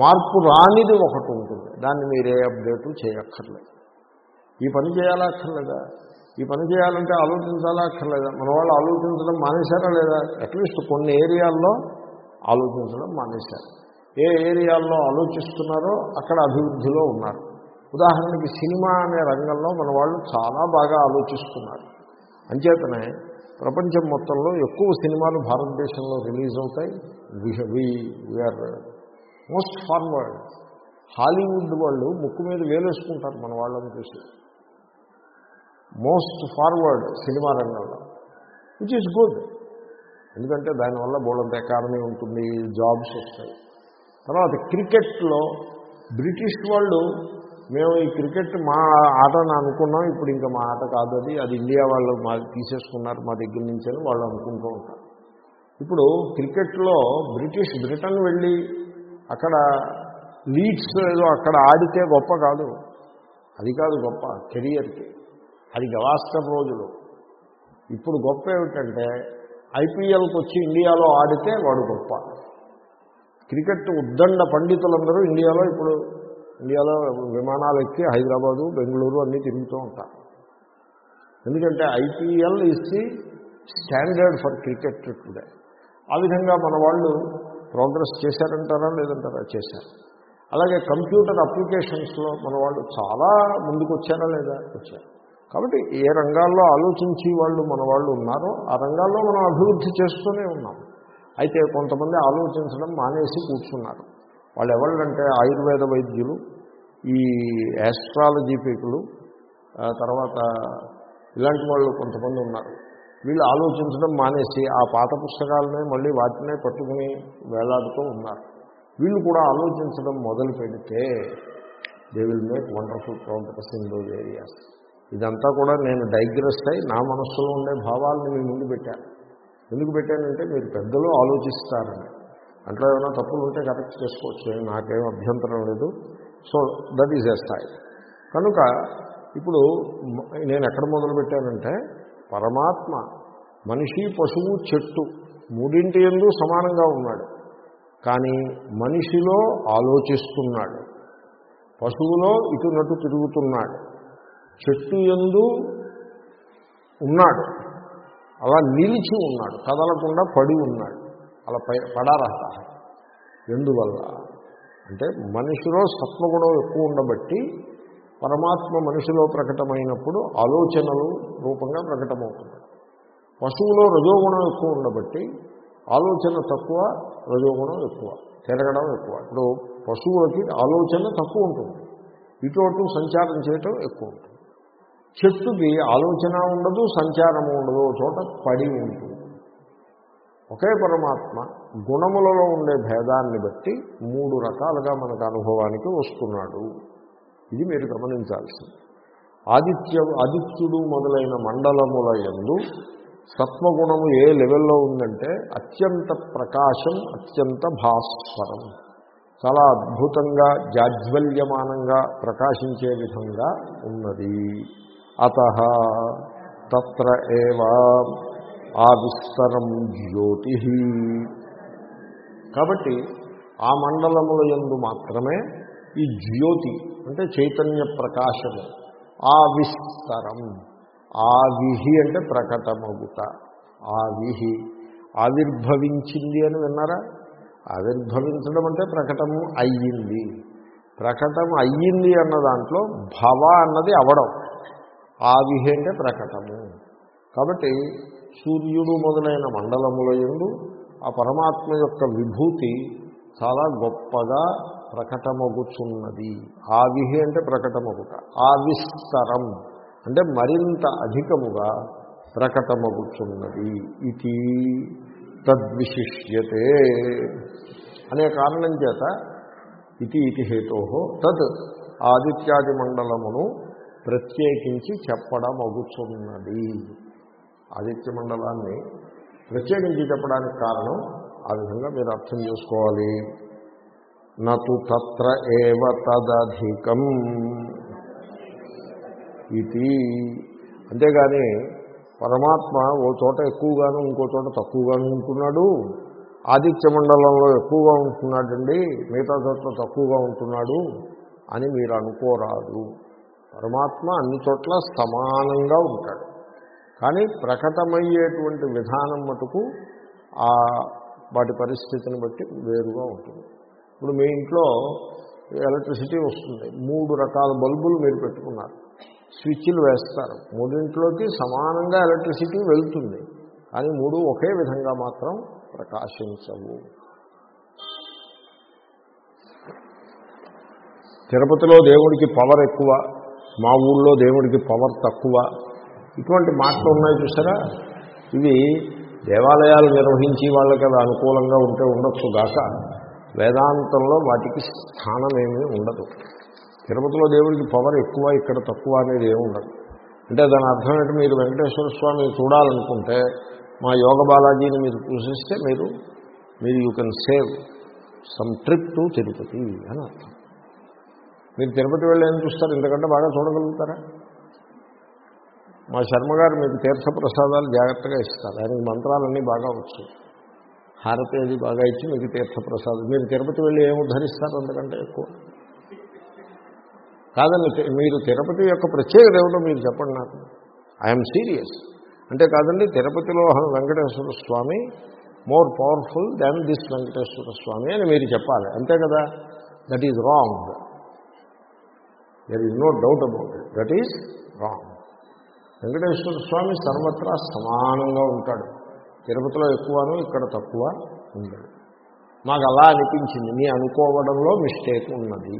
మార్పు రానిది ఒకటి ఉంటుంది. దాన్ని మీరే అప్డేటు చేయక్కర్లేదు. ఈ పని చేయాలక్కర్లేదా? ఈ పని చేయాలంటే ఆలోచించాలా అక్కర్లేదా? మన వాళ్ళు ఆలోచించడం మానేశారా లేదా? అట్లీస్ట్ కొన్ని ఏరియాల్లో ఆలోచించడం మానేశారు. ఏ ఏరియాల్లో ఆలోచిస్తున్నారో అక్కడ అభివృద్ధిలో ఉన్నారు. ఉదాహరణకి సినిమా అనే రంగంలో మన వాళ్ళు చాలా బాగా ఆలోచిస్తున్నారు. అంచేతనే ప్రపంచం మొత్తంలో ఎక్కువ సినిమాలు భారతదేశంలో రిలీజ్ అవుతాయి. We we're most forward. Hollywood వాళ్ళు ముక్కు మీద వేలేసుకుంటారు మన వాళ్ళని చూసి. మోస్ట్ ఫార్వర్డ్ సినిమా రంగంలో. విచ్ ఈస్ గుడ్ ఎందుకంటే దానివల్ల బోలంత ఎకానమీ ఉంటుంది జాబ్స్ వస్తాయి. తర్వాత క్రికెట్లో బ్రిటిష్ వాళ్ళు మేము ఈ క్రికెట్ మా ఆటని అనుకున్నాం ఇప్పుడు ఇంకా మా ఆట కాదు అది అది ఇండియా వాళ్ళు మా తీసేసుకున్నారు మా దగ్గర నుంచి అని వాళ్ళు అనుకుంటూ ఉంటారు. ఇప్పుడు క్రికెట్లో బ్రిటిష్ బ్రిటన్ వెళ్ళి అక్కడ లీడ్స్ ఏదో అక్కడ ఆడితే గొప్ప కాదు. అది కాదు గొప్ప కెరియర్కి అది గవాస్కర్ రోజులు. ఇప్పుడు గొప్ప ఏమిటంటే ఐపీఎల్కి వచ్చి ఇండియాలో ఆడితే వాడు గొప్ప. క్రికెట్ ఉద్దండ పండితులందరూ ఇండియాలో ఇప్పుడు ఇండియాలో విమానాలు ఎక్కి హైదరాబాదు బెంగళూరు అన్నీ తిరుగుతూ ఉంటారు. ఎందుకంటే IPL is the standard for cricket today ఆ విధంగా మన వాళ్ళు ప్రోగ్రెస్ చేశారంటారా లేదంటారా? చేశారు. అలాగే కంప్యూటర్ అప్లికేషన్స్లో మన వాళ్ళు చాలా ముందుకు వచ్చారా లేదా? వచ్చారు. కాబట్టి ఏ రంగాల్లో ఆలోచించి వాళ్ళు మన వాళ్ళు ఉన్నారో ఆ రంగాల్లో మనం అభివృద్ధి చేస్తూనే ఉన్నాం. అయితే కొంతమంది ఆలోచించడం మానేసి కూర్చున్నారు. వాళ్ళు ఎవళ్ళంటే ఆయుర్వేద వైద్యులు ఈ యాస్ట్రాలజీ పీపులు తర్వాత ఇలాంటి వాళ్ళు కొంతమంది ఉన్నారు. వీళ్ళు ఆలోచించడం మానేసి ఆ పాత పుస్తకాలనే మళ్ళీ వాటినే పట్టుకుని వేలాడుతూ ఉన్నారు. వీళ్ళు కూడా ఆలోచించడం మొదలు పెడితే they will make wonderful progress in those areas ఇదంతా కూడా నేను డైగ్రెస్ అయి నా మనస్సులో ఉండే భావాలను మీ ముందు పెట్టాను. ఎందుకు పెట్టానంటే మీరు పెద్దలు ఆలోచిస్తారని. అంట్లో ఏమైనా తప్పులు ఉంటే కరెక్ట్ చేసుకోవచ్చు. నాకేం అభ్యంతరం లేదు. సో దట్ ఈజ్ ఎ స్థాయి కనుక ఇప్పుడు నేను ఎక్కడ మొదలు పెట్టానంటే పరమాత్మ మనిషి పశువు చెట్టు మూడింటి ఎందు సమానంగా ఉన్నాడు. కానీ మనిషిలో ఆలోచిస్తున్నాడు. పశువులో ఇటునటు తిరుగుతున్నాడు. చెట్టు ఎందు ఉన్నాడు. అలా నిలిచి ఉన్నాడు. కదలకుండా పడి ఉన్నాడు. అలా పై పడారహ ఎందువల్ల? అంటే మనిషిలో సత్వగుణం ఎక్కువ ఉండబట్టి పరమాత్మ మనిషిలో ప్రకటమైనప్పుడు ఆలోచనలు రూపంగా ప్రకటమవుతుంది పశువులో రజోగుణం ఎక్కువ ఉండబట్టి ఆలోచన తక్కువ రజోగుణం ఎక్కువ తిరగడం ఎక్కువ. ఇప్పుడు పశువులకి ఆలోచన తక్కువ ఉంటుంది. ఇటు సంచారం చేయటం ఎక్కువ ఉంటుంది. చెట్టుకి ఆలోచన ఉండదు సంచారము ఉండదు చోట పడి ఉంటుంది. ఒకే పరమాత్మ గుణములలో ఉండే భేదాన్ని బట్టి మూడు రకాలుగా మనకు అనుభవానికి వస్తున్నాడు. ఇది మీరు గమనించాల్సింది. ఆదిత్య ఆదిత్యుడు మొదలైన మండలముల యందు సత్వగుణము ఏ లెవెల్లో ఉందంటే అత్యంత ప్రకాశం అత్యంత భాస్వరం. చాలా అద్భుతంగా జాజ్వల్యమానంగా ప్రకాశించే విధంగా ఉన్నది. అత తత్ర ఆవిస్తరం జ్యోతి. కాబట్టి ఆ మండలముల యందు మాత్రమే ఈ జ్యోతి అంటే చైతన్య ప్రకాశము ఆవిస్తరం. ఆవిహి అంటే ప్రకటమగుట. ఆవిహి. ఆవిర్భవించింది అని విన్నారా? ఆవిర్భవించడం అంటే ప్రకటం అయ్యింది. ప్రకటం అయ్యింది అన్న దాంట్లో భవ అన్నది అవడం. ఆవిహి అంటే ప్రకటము. కాబట్టి సూర్యుడు మొదలైన మండలముల ఎందు ఆ పరమాత్మ యొక్క విభూతి చాలా గొప్పగా ప్రకటమగుచున్నది. ఆవిహి అంటే ప్రకటమగుట. ఆవిస్తరం అంటే మరింత అధికముగా ప్రకటమగుచున్నది ఇది. తద్విశిష్యతే అనే కారణం చేత ఇది ఇది హేతో తద్ ఆదిత్యాది మండలమును ప్రత్యేకించి చెప్పడమగుచున్నది. ఆదిత్య మండలాన్ని ప్రత్యేకించి చెప్పడానికి కారణం ఆ విధంగా మీరు అర్థం చేసుకోవాలి. నతు తత్ర ఏవ తదధికం ఇది. అంతేగాని పరమాత్మ ఓ చోట ఎక్కువగాను ఇంకో చోట తక్కువగాను ఉంటున్నాడు. ఆదిత్య మండలంలో ఎక్కువగా ఉంటున్నాడండి. మిగతా చోట్ల తక్కువగా ఉంటున్నాడు అని మీరు అనుకోరాదు. పరమాత్మ అన్ని చోట్ల సమానంగా ఉంటాడు. కానీ ప్రకటమయ్యేటువంటి విధానం మటుకు ఆ వాటి పరిస్థితిని బట్టి వేరుగా ఉంటుంది. ఇప్పుడు మీ ఇంట్లో ఎలక్ట్రిసిటీ వస్తుంది. మూడు రకాల బల్బులు మీరు పెట్టుకున్నారు. స్విచ్లు వేస్తారు. మూడింట్లోకి సమానంగా ఎలక్ట్రిసిటీ వెళ్తుంది. కానీ మూడు ఒకే విధంగా మాత్రం ప్రకాశించవు. తిరుపతిలో దేవుడికి పవర్ ఎక్కువ. మా ఊళ్ళో దేవుడికి పవర్ తక్కువ. ఇటువంటి మాటలు ఉన్నాయి చూసారా? ఇవి దేవాలయాలు నిర్వహించి వాళ్ళకి అది అనుకూలంగా ఉంటే ఉండొచ్చు గాక. వేదాంతంలో వాటికి స్థానం ఏమీ ఉండదు. తిరుపతిలో దేవుడికి పవర్ ఎక్కువ ఇక్కడ తక్కువ అనేది ఏముండదు ఉండదు. అంటే దాని అర్థం ఏంటి? మీరు వెంకటేశ్వర స్వామిని చూడాలనుకుంటే మా యోగ బాలాజీని మీరు చూసిస్తే మీరు మీరు you can save some trip to Tirupati అని అర్థం. మీరు తిరుపతి వెళ్ళి ఏం చూస్తారు? ఇంతకంటే బాగా చూడగలుగుతారా? మా శర్మగారు మీకు తీర్థప్రసాదాలు జాగ్రత్తగా ఇస్తారు. ఆయనకి మంత్రాలన్నీ బాగా వచ్చాయి హారతి అది బాగా ఇచ్చి మీకు తీర్థప్రసాదం. మీరు తిరుపతి వెళ్ళి ఏమి ఉద్ధరిస్తారు అందుకంటే ఎక్కువ? కాదండి మీరు తిరుపతి యొక్క ప్రత్యేకత ఏమిటో మీరు చెప్పండి నాకు. ఐఎమ్ సీరియస్ అంటే కాదండి తిరుపతిలో Venkateswara Swami more powerful than this Venkateswara Swami అని మీరు చెప్పాలి. అంతే కదా? That is wrong there is no doubt about it that is wrong Venkateswara Swami సర్వత్రా సమానంగా ఉంటాడు. తిరుపతిలో ఎక్కువను ఇక్కడ తక్కువ ఉండదు. మాకు అలా అనిపించింది. మీ అనుకోవడంలో మిస్టేక్ ఉన్నది.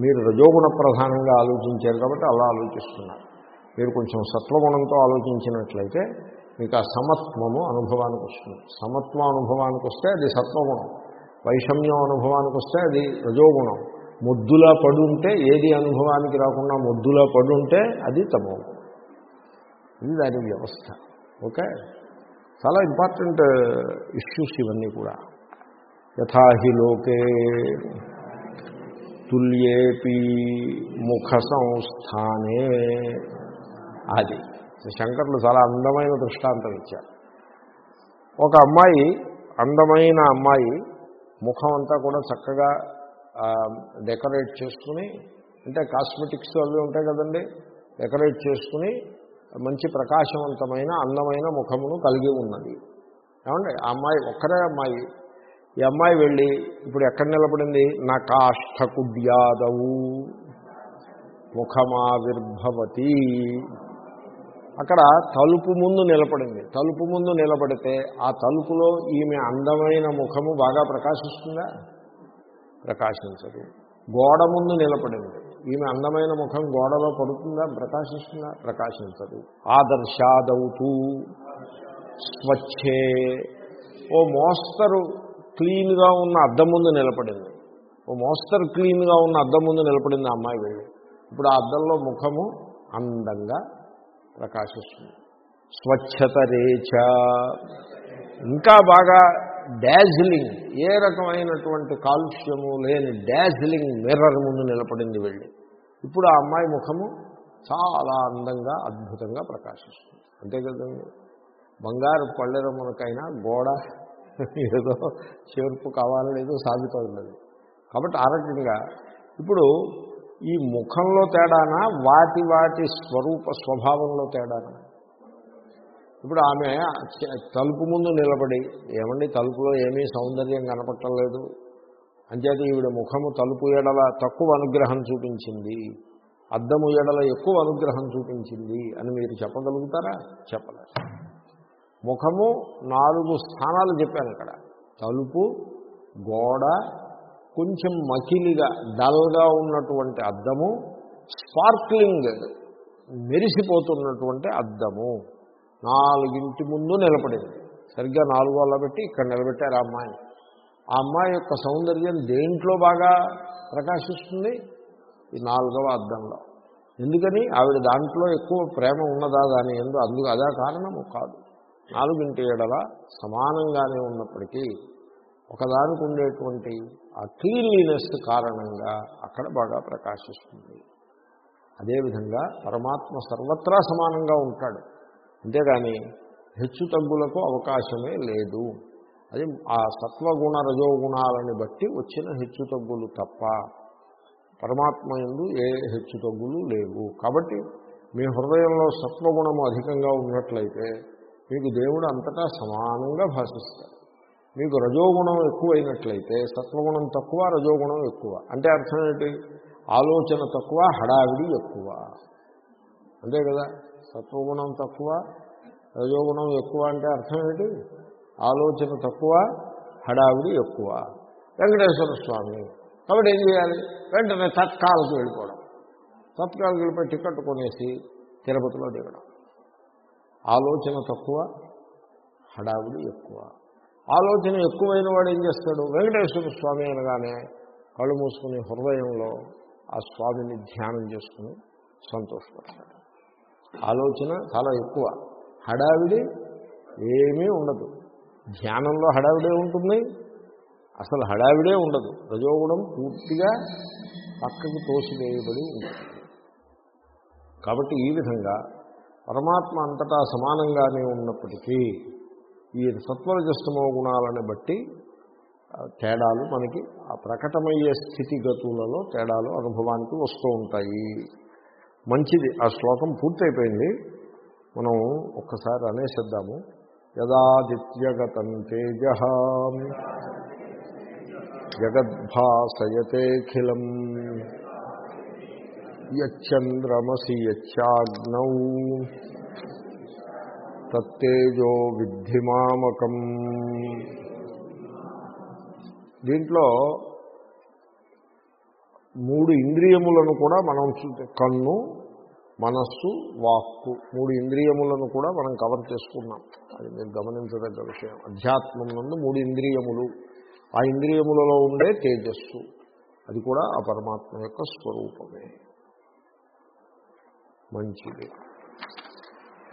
మీరు రజోగుణ ప్రధానంగా ఆలోచించారు కాబట్టి అలా ఆలోచిస్తున్నారు. మీరు కొంచెం సత్వగుణంతో ఆలోచించినట్లయితే మీకు ఆ సమత్వము అనుభవానికి వస్తుంది. సమత్వం అనుభవానికి వస్తే అది సత్వగుణం. వైషమ్యం అనుభవానికి వస్తే అది రజోగుణం. మొద్దులా పడుంటే ఏది అనుభవానికి రాకుండా మొద్దులా పడుంటే అది తమో ఇది దాని వ్యవస్థ. ఓకే? చాలా ఇంపార్టెంట్ ఇష్యూస్ ఇవన్నీ కూడా. యథాహి లోకే తుల్యేపి ముఖ సంస్థానే అది. శంకర్లు చాలా అందమైన దృష్టాంతం ఇచ్చారు. ఒక అమ్మాయి అందమైన అమ్మాయి ముఖం అంతా కూడా చక్కగా డెకరేట్ చేసుకుని అంటే కాస్మెటిక్స్ అవి ఉంటాయి కదండి డెకరేట్ చేసుకుని మంచి ప్రకాశవంతమైన అందమైన ముఖమును కలిగి ఉన్నది. ఏమండి? ఆ అమ్మాయి ఒక్కరే అమ్మాయి. ఈ అమ్మాయి వెళ్ళి ఇప్పుడు ఎక్కడ నిలబడింది? నా కాష్ఠకుడ్యాదవు ముఖమావిర్భవతి. అక్కడ తలుపు ముందు నిలబడింది. తలుపు ముందు నిలబడితే ఆ తలుపులో ఈమె అందమైన ముఖము బాగా ప్రకాశిస్తుందా? ప్రకాశించదు. గోడ ముందు నిలబడింది. ఈమె అందమైన ముఖం గోడలో పడుతుందా? ప్రకాశిస్తుందా? ప్రకాశించదు. ఆదర్శాదవుతూ స్వచ్ఛే. ఓ మోస్తరు క్లీన్గా ఉన్న అద్దం ముందు నిలబడింది. ఓ మోస్తరు క్లీన్గా ఉన్న అద్దం ముందు నిలబడింది ఆ అమ్మాయి వెళ్ళి. ఇప్పుడు ఆ అద్దంలో ముఖము అందంగా ప్రకాశిస్తుంది. స్వచ్ఛత రేచ ఇంకా బాగా డాజిలింగ్ ఏ రకమైనటువంటి కాలుష్యము లేని డాజిలింగ్ మిర్రర్ ముందు నిలబడింది వెళ్ళి. ఇప్పుడు ఆ అమ్మాయి ముఖము చాలా అందంగా అద్భుతంగా ప్రకాశిస్తుంది. అంతే కదండి. బంగారు పళ్ళెరమునకైనా గోడ ఏదో చేర్పు కావాలని ఏదో సాగుతుంది కాబట్టి ఆ రకంగా ఇప్పుడు ఈ ముఖంలో తేడానా వాటి వాటి స్వరూప స్వభావంలో తేడానా? ఇప్పుడు ఆమె తలుపు ముందు నిలబడి ఏమండి తలుపులో ఏమీ సౌందర్యం కనపట్టలేదు? అంచేత ఈవిడ ముఖము తలుపు ఎడల తక్కువ అనుగ్రహం చూపించింది. అద్దము ఎడల ఎక్కువ అనుగ్రహం చూపించింది అని మీరు చెప్పగలుగుతారా? చెప్పలేదు. ముఖము నాలుగు స్థానాలు చెప్పాను ఇక్కడ. తలుపు గోడ కొంచెం మకిలిగా డల్గా ఉన్నటువంటి అద్దము స్పార్క్లింగ్ మెరిసిపోతున్నటువంటి అద్దము. నాలుగింటి ముందు నిలబడింది. సరిగ్గా నాలుగు వల్ల పెట్టి ఇక్కడ నిలబెట్టారు ఆ అమ్మాయిని ఆ అమ్మాయి యొక్క సౌందర్యం దేంట్లో బాగా ప్రకాశిస్తుంది? ఈ నాలుగవ అద్దంలో. ఎందుకని? ఆవిడ దాంట్లో ఎక్కువ ప్రేమ ఉన్నదా దాని ఎందు అందుకు అదా కారణము కాదు. నాలుగింటి ఏడల సమానంగానే ఉన్నప్పటికీ ఒకదానికి ఉండేటువంటి ఆ క్లీన్లీనెస్ కారణంగా అక్కడ బాగా ప్రకాశిస్తుంది. అదేవిధంగా పరమాత్మ సర్వత్రా సమానంగా ఉంటాడు. అంతేగాని హెచ్చు తగ్గులకు అవకాశమే లేదు. అది ఆ సత్వగుణ రజోగుణాలని బట్టి వచ్చిన హెచ్చు తగ్గులు తప్ప పరమాత్మ ఎందు ఏ హెచ్చు తగ్గులు లేవు. కాబట్టి మీ హృదయంలో సత్వగుణము అధికంగా ఉన్నట్లయితే మీకు దేవుడు అంతటా సమానంగా భాషిస్తాడు. మీకు రజోగుణం ఎక్కువైనట్లయితే సత్వగుణం తక్కువ రజోగుణం ఎక్కువ. అంటే అర్థం ఏంటి? ఆలోచన తక్కువ హడావిడి ఎక్కువ. అంతే కదా? సత్వగుణం తక్కువ రజోగుణం ఎక్కువ అంటే అర్థం ఏంటి? ఆలోచన తక్కువ హడావిడి ఎక్కువ. వెంకటేశ్వర స్వామి. కాబట్టి ఏం చేయాలి? వెంటనే తత్కాలకు వెళ్ళిపోవడం. తత్కాలకు వెళ్ళిపోయి టికెట్ కొనేసి తిరుపతిలో దిగడం. ఆలోచన తక్కువ హడావిడి ఎక్కువ. ఆలోచన ఎక్కువైన వాడు ఏం చేస్తాడు? వెంకటేశ్వర స్వామి అనగానే కళ్ళు మూసుకుని హృదయంలో ఆ స్వామిని ధ్యానం చేసుకుని సంతోషపడతాడు. ఆలోచన చాలా ఎక్కువ. హడావిడి ఏమీ ఉండదు. ధ్యానంలో హడావిడే ఉంటుంది. అసలు హడావిడే ఉండదు. రజోగుణం పూర్తిగా పక్కకి తోసివేయబడి ఉంటుంది. కాబట్టి ఈ విధంగా పరమాత్మ అంతటా సమానంగానే ఉన్నప్పటికీ ఈ సత్వరజస్తమో గుణాలను బట్టి తేడాలు మనకి ఆ ప్రకటమయ్యే స్థితిగతులలో తేడాలు అనుభవానికి వస్తూ ఉంటాయి. మంచిది. ఆ శ్లోకం పూర్తయిపోయింది. మనం ఒక్కసారి అనేసిద్దాము. యదాదిత్యగతం తేజ జగద్భాసయతేఖిలం యచ్చంద్రమసి యచ్చాగ్నౌ తత్తేజో విద్ధిమామకం. దీంట్లో మూడు ఇంద్రియములను కూడా మనం చూ- కన్ను మనస్సు వాక్కు మూడు ఇంద్రియములను కూడా మనం కవర్ చేసుకున్నాం. అది మీరు గమనించదగ్గ విషయం. అధ్యాత్మం నందు మూడు ఇంద్రియములు. ఆ ఇంద్రియములలో ఉండే తేజస్సు. అది కూడా ఆ పరమాత్మ యొక్క స్వరూపమే. మంచిది.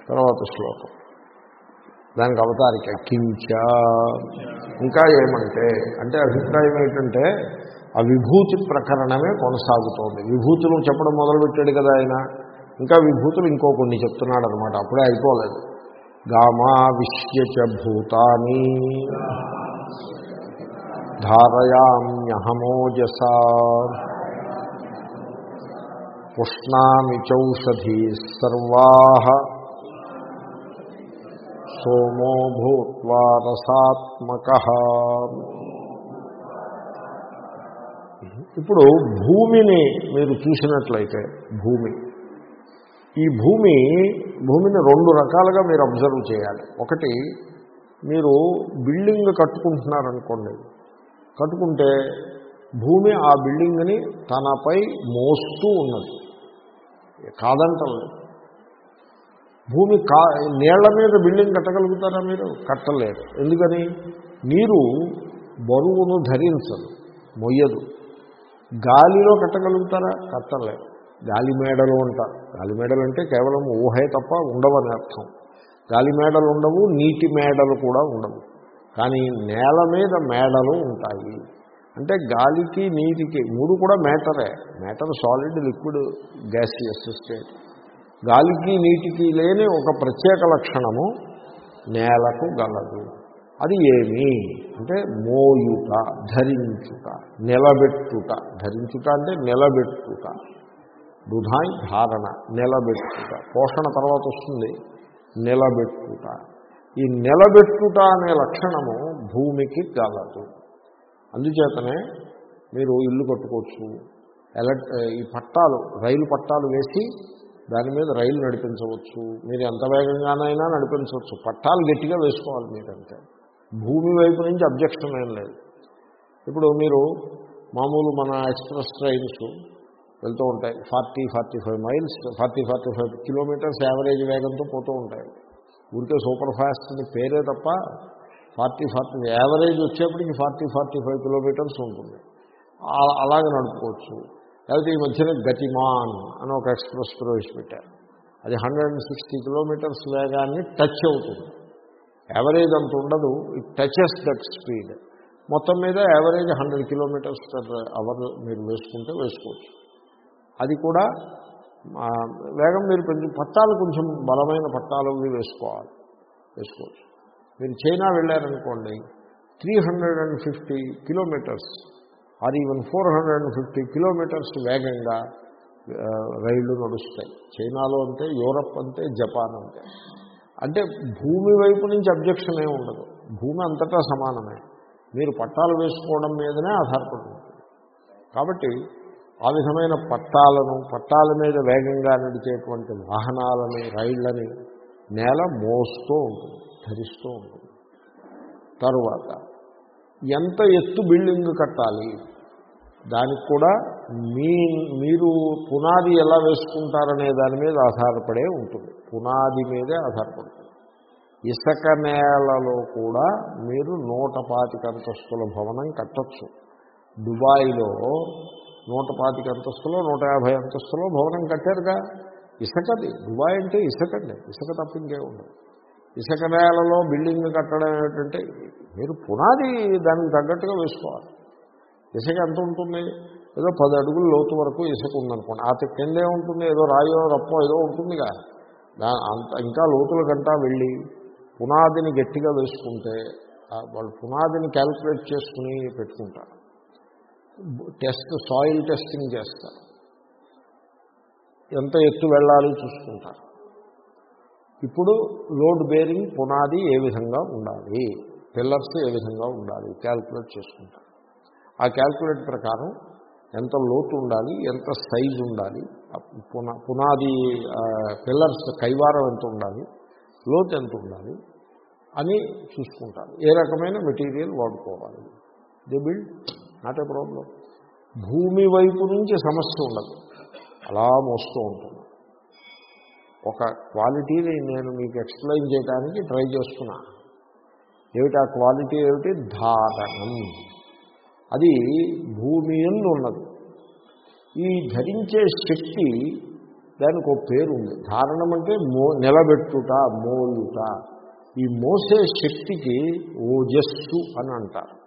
తర్వాత శ్లోకం. దానికి అవతారిక కించ. ఇంకా ఏమంటే అంటే అభిప్రాయం ఏంటంటే ఆ విభూతి ప్రకరణమే కొనసాగుతోంది. విభూతులు చెప్పడం మొదలుపెట్టాడు కదా ఆయన. ఇంకా విభూతులు ఇంకో కొన్ని చెప్తున్నాడు అనమాట అప్పుడే అయిపోలేదు. గామా విశ్యచ భూతాని ధారయామ్యహమోజస పుష్ణామి చౌషధీ సర్వా సోమో భూత్వా రసాత్మక. ఇప్పుడు భూమిని మీరు చూసినట్లయితే భూమి ఈ భూమి భూమిని రెండు రకాలుగా మీరు అబ్జర్వ్ చేయాలి. ఒకటి మీరు బిల్డింగ్ కట్టుకుంటున్నారనుకోండి. కట్టుకుంటే భూమి ఆ బిల్డింగ్ని తనపై మోస్తూ ఉన్నది. కాదంటలేదు భూమి కా నీళ్ళ మీద బిల్డింగ్ కట్టగలుగుతారా మీరు? కట్టలేరు ఎందుకని? నీరు బరువును ధరించదు మొయ్యదు. గాలిలో కట్టగలుగుతారా? కట్టలేరు గాలి మేడలు అంటారు గాలి మేడలు అంటే కేవలం ఊహే తప్ప ఉండవని అర్థం. గాలి మేడలు ఉండవు నీటి మేడలు కూడా ఉండవు. కానీ నేల మీద మేడలు ఉంటాయి. అంటే గాలికి నీటికి మూడు కూడా మ్యాటరే. Matter solid liquid gaseous state గాలికి నీటికి లేని ఒక ప్రత్యేక లక్షణము నేలకు గలదు. అది ఏమి? అంటే మోయుట ధరించుట నిలబెట్టుట. ధరించుట అంటే నిలబెట్టుట. దుధాయి ధారణ నిలబెట్టుట. పోషణ తర్వాత వస్తుంది. నిలబెట్టుట. ఈ నిలబెట్టుట అనే లక్షణము భూమికి గలదు అందుచేతనే మీరు ఇల్లు కట్టుకోవచ్చు. ఎలక్ట్ ఈ పట్టాలు రైలు పట్టాలు వేసి దాని మీద రైలు నడిపించవచ్చు. మీరు ఎంత వేగంగానైనా నడిపించవచ్చు. పట్టాలు గట్టిగా వేసుకోవాలి మీరంటే. భూమి వైపు నుంచి అబ్జెక్షన్ ఏం లేదు. ఇప్పుడు మీరు మామూలు మన ఎక్స్ప్రెస్ ట్రైన్స్ వెళ్తూ ఉంటాయి. Forty forty five miles forty forty five kilometres average వేగంతో పోతూ ఉంటాయి. ఊరికే సూపర్ ఫాస్ట్ అని పేరే తప్ప ఫార్టీ ఫార్టీ యావరేజ్ వచ్చేప్పటికి ఫార్టీ ఫార్టీ ఫైవ్ కిలోమీటర్స్ ఉంటుంది. అలాగే నడుపుకోవచ్చు. లేకపోతే ఈ మధ్యన గతిమాన్ అని ఒక ఎక్స్ప్రెస్ ప్రవేశపెట్టారు. అది హండ్రెడ్ అండ్ సిక్స్టీ కిలోమీటర్స్ వేగాన్ని టచ్ అవుతుంది. యావరేజ్ అంత ఉండదు. It touches that speed. మొత్తం మీద average hundred kilometres per hour మీరు వేసుకుంటే వేసుకోవచ్చు. అది కూడా వేగం మీరు కొంచెం పట్టాలు కొంచెం బలమైన పట్టాలు వేసుకోవాలి. వేసుకోవచ్చు. మీరు చైనా వెళ్ళారనుకోండి three hundred and fifty kilometres or even four hundred and fifty kilometres వేగంగా రైళ్ళు నడుస్తాయి. చైనాలో అంతే యూరప్ అంతే జపాన్ అంతే అంటే భూమి వైపు నుంచి అబ్జెక్షన్ ఏమి ఉండదు. భూమి అంతటా సమానమే. మీరు పట్టాలు వేసుకోవడం మీదనే ఆధారపడి ఉంటుంది. కాబట్టి ఆ విధమైన పట్టాలను పట్టాల మీద వేగంగా నడిచేటువంటి వాహనాలని రైళ్ళని నేల మోస్తూ ఉంటుంది ధరిస్తూ ఉంటుంది. తరువాత ఎంత ఎత్తు బిల్డింగ్ కట్టాలి? దానికి కూడా మీ మీరు పునాది ఎలా వేసుకుంటారనే దాని మీద ఆధారపడే ఉంటుంది. పునాది మీదే ఆధారపడుతుంది. ఇసుక నేలలో కూడా మీరు నూట పాతిక అంతస్తుల భవనం కట్టచ్చు. దుబాయ్లో నూట పాతిక అంతస్తులో నూట యాభై అంతస్తులో భవనం కట్టారుగా. ఇసుకది దుబాయ్ అంటే ఇసుకండి. ఇసుక తప్పింకే ఉండదు. ఇసుక నేలలో బిల్డింగ్ కట్టడం ఏమిటంటే మీరు పునాది దానికి తగ్గట్టుగా వేసుకోవాలి. ఇసుక ఎంత ఉంటుంది? ఏదో పది అడుగుల లోతు వరకు ఇసుక ఉందనుకోండి. ఆ కిందే ఉంటుంది ఏదో రాయో రప్పో ఏదో ఉంటుందిగా. దా అంత ఇంకా లోతుల కంటా వెళ్ళి పునాదిని గట్టిగా వేసుకుంటే వాళ్ళు పునాదిని క్యాల్కులేట్ చేసుకుని పెట్టుకుంటారు. టెస్ట్ సాయిల్ టెస్టింగ్ చేస్తారు ఎంత ఎత్తు వెళ్ళాలి చూసుకుంటారు ఇప్పుడు లోడ్ బేరింగ్ పునాది ఏ విధంగా ఉండాలి? పిల్లర్స్ ఏ విధంగా ఉండాలి? క్యాల్కులేట్ చేసుకుంటారు ఆ క్యాల్కులేట్ ప్రకారం ఎంత లోతు ఉండాలి? ఎంత సైజు ఉండాలి? పునా పునాది పిల్లర్స్ కైవారం ఎంత ఉండాలి? లోతు ఎంత ఉండాలి? అని చూసుకుంటారు ఏ రకమైన మెటీరియల్ వాడుకోవాలి? The build not a problem. భూమి వైపు నుంచి సమస్య ఉండదు. అలా మోస్తూ ఉంటుంది. ఒక క్వాలిటీని నేను మీకు ఎక్స్ప్లెయిన్ చేయడానికి ట్రై చేస్తున్నా. ఏమిటి ఆ క్వాలిటీ? ఏమిటి? ధారణం. అది భూమి ఎందు ఉన్నది. ఈ ధరించే శక్తి దానికి ఒక పేరు ఉంది. ధారణం అంటే మో నిలబెట్టుట మోయుట. ఈ మోసే శక్తికి ఓజస్సు అని అంటారు.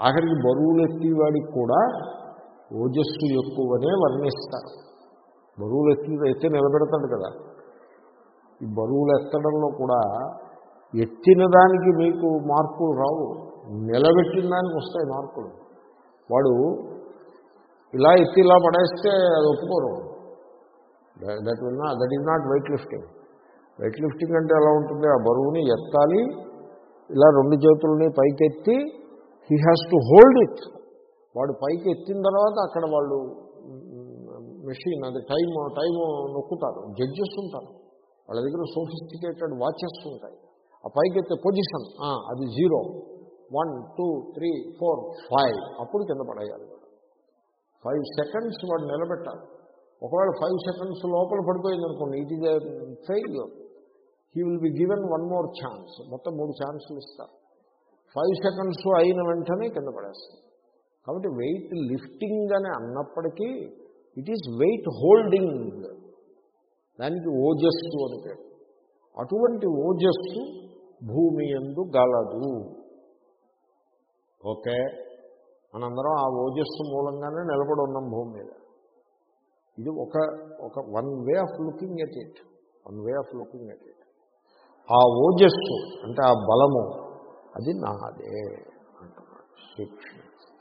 ఆఖరికి బరువులు ఎత్తివాడికి కూడా ఓజస్సు ఎక్కువనే వర్ణిస్తారు బరువులు ఎత్తి ఎత్తి నిలబెడతాడు కదా. ఈ బరువులు ఎత్తడంలో కూడా ఎత్తిన దానికి మీకు మార్కులు రావు. నిలబెట్టిన దానికి వస్తాయి మార్కులు వాడు ఇలా ఎత్తి ఇలా పడేస్తే అది ఒప్పుకోరు. That will not that is not weight lifting weight lifting అంటే ఎలా ఉంటుంది? ఆ బరువుని ఎత్తాలి ఇలా రెండు చేతుల్ని పైకెత్తి he has to hold it వాడు పైకి ఎత్తిన తర్వాత అక్కడ వాళ్ళు మెషిన్ అది టైం టైం నొక్కుతారు. జడ్జెస్ ఉంటారు. వాళ్ళ దగ్గర సోఫిస్టికేటెడ్ వాచెస్ ఉంటాయి. ఆ పైకి ఎత్తే పొజిషన్ అది zero one two three four five అప్పుడు కింద పడేయాలి. ఫైవ్ సెకండ్స్ వాడు నిలబెట్టాలి. ఒకవేళ ఫైవ్ సెకండ్స్ లోపల పడిపోయింది అనుకోండి it is failure he will be given one more chance మొత్తం మూడు ఛాన్సులు ఇస్తారు. ఫైవ్ సెకండ్స్ అయిన వెంటనే కింద పడేస్తుంది కాబట్టి వెయిట్ లిఫ్టింగ్ అని అన్నప్పటికీ ఇట్ ఈజ్ వెయిట్ హోల్డింగ్. దానికి ఓజస్సు అని పేరు. అటువంటి ఓజస్సు భూమి ఎందు గలదు. ఓకే? మనందరం ఆ ఓజస్సు మూలంగానే నిలబడి ఉన్నాం భూమి మీద. ఇది ఒక ఒక one way of looking at it. One way of looking at it. ఆ ఓజస్సు అంటే ఆ బలము అది నాదే అంటున్నాడు. శ్రీకృష్ణుడు.